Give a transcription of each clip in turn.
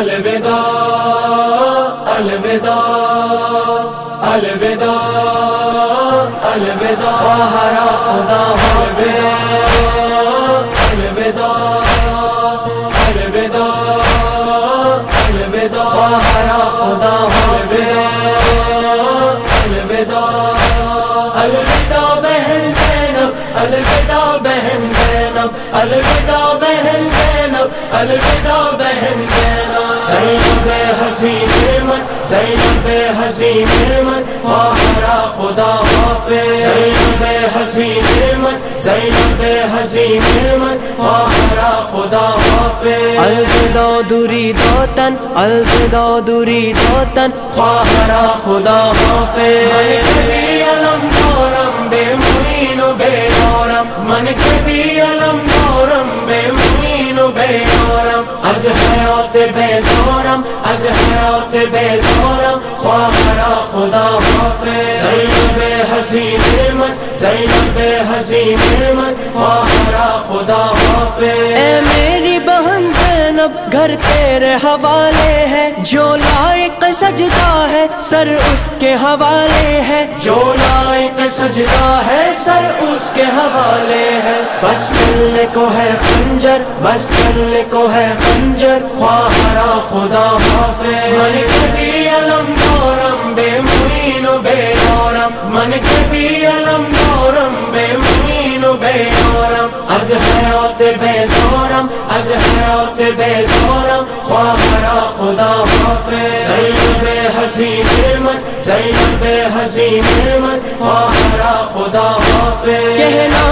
الوداع الوداع الوداع الوداع خواہرا خدا الوداع الوداع الوداع خواہرا خدا الوداع الوداع الوداع بہن زینب الوداع بہن زینب الوداع حسین من خواہرا خدا حافظ۔ زینب حسین من زینب حسین من خواہرا خدا حافظ۔ الوداع دوری دوتن الوداع دوری دوتن۔ خواہرا خدا حافظ۔ من کبھی علم دورم بے معین و بے دورم من کبھی علم دورم بے معین و بے دورم از حیات بے زورم از حیات بے زورم خواہرا خدا حافظ. زینب حسین من زینب حسین من خواہرا خدا حافظ. اے میری بہن زینب گھر تیرے حوالے ہے جو لائق سجدہ ہے سر اس کے حوالے ہے. جو لائق سجدہ ہے سر اس کے حوالے ہے. بس چلنے کو ہے خنجر، بس چلنے کو ہے خنجر خواہرا خدا حافظ۔ من کبھی علم دورم بے معین و بے دورم من کبھی علم دورم بے معین و بے دورم از حیات بے زورم از حیات بے زورم خواہرا خدا حافظ۔ زینب حسین من زینب حسین من خواہرا خدا حافظ۔ کہنا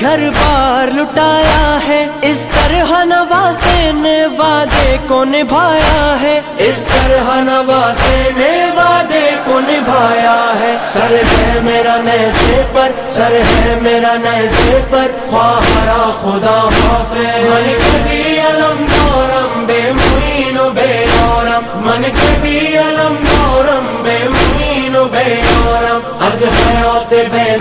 گھر بار لٹایا ہے۔ اس طرح نواسے نے وعدے کو نبھایا ہے۔ اس طرح نواسے نے وعدے کو نبھایا ہے۔ سر ہے میرا نیزے پر، سر ہے میرا نیزے پر۔ خواہرا خدا حافظ۔ من کبھی علم دورم بے معین و بے دورم من کبھی علم دورم بے معین و بے دورم از حیات بے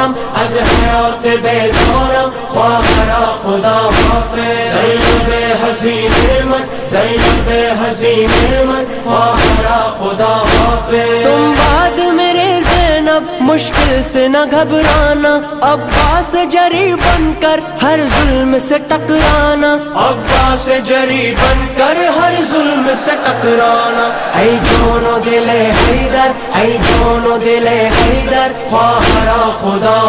زورم از حیات بے زورم خواہرا خدا حافظ. زینب حسین من زینب حسین من. خواہرا خدا حافظ. تم بعد میرے زینب مشکل سے نہ گھبرانا. عباس جری بن کر ہر ظلم سے ٹکرانا. ابا سے جری بن کر ہر ظلم سے ٹکرانا۔ اے دونوں دلے حیدر، اے دونوں دلے حیدر، خواہ خدا۔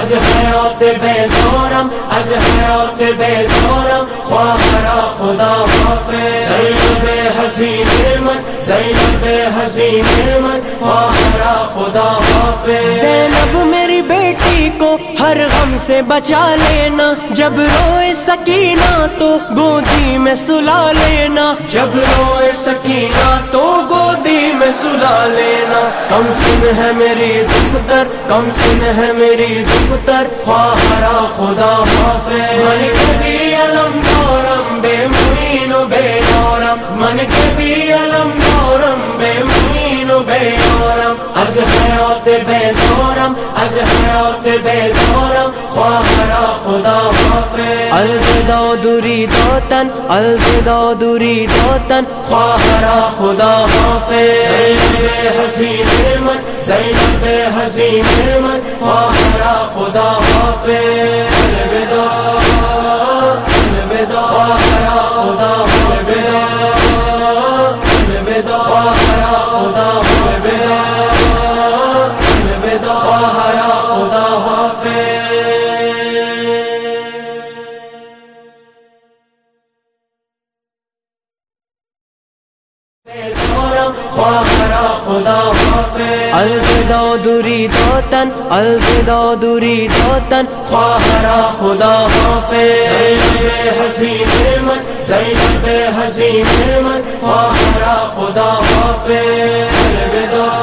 از حیات بے زورم از حیات بے زورم خواہرا خدا حافظ. زینب حسین من زینب حسین من. خواہرا خدا حافظ. زینب میری بیٹی کو ہر غم سے بچا لینا جب روئے سکینہ تو گودی میں سلا لینا۔ جب روئے سکینہ تو سلا لینا۔ کم سن ہے میری دختر کم سن ہے میری دکھ در۔ خواہ خدا حافظ۔ من از حیات بے زورم از حیات بے زورم خواہرا خدا حافظ. الوداع دوری دوتن الوداع دوری دوتن خواہرا خدا حافظ. زینب حسین من زینب حسین من. خواہرا خدا حافظ. الوداع دوری دوتن، الوداع دوری دوتن۔ خواہرا خدا حافظ۔ زینب حسین من زینب حسین من خواہرا خدا حافظ۔ الوداع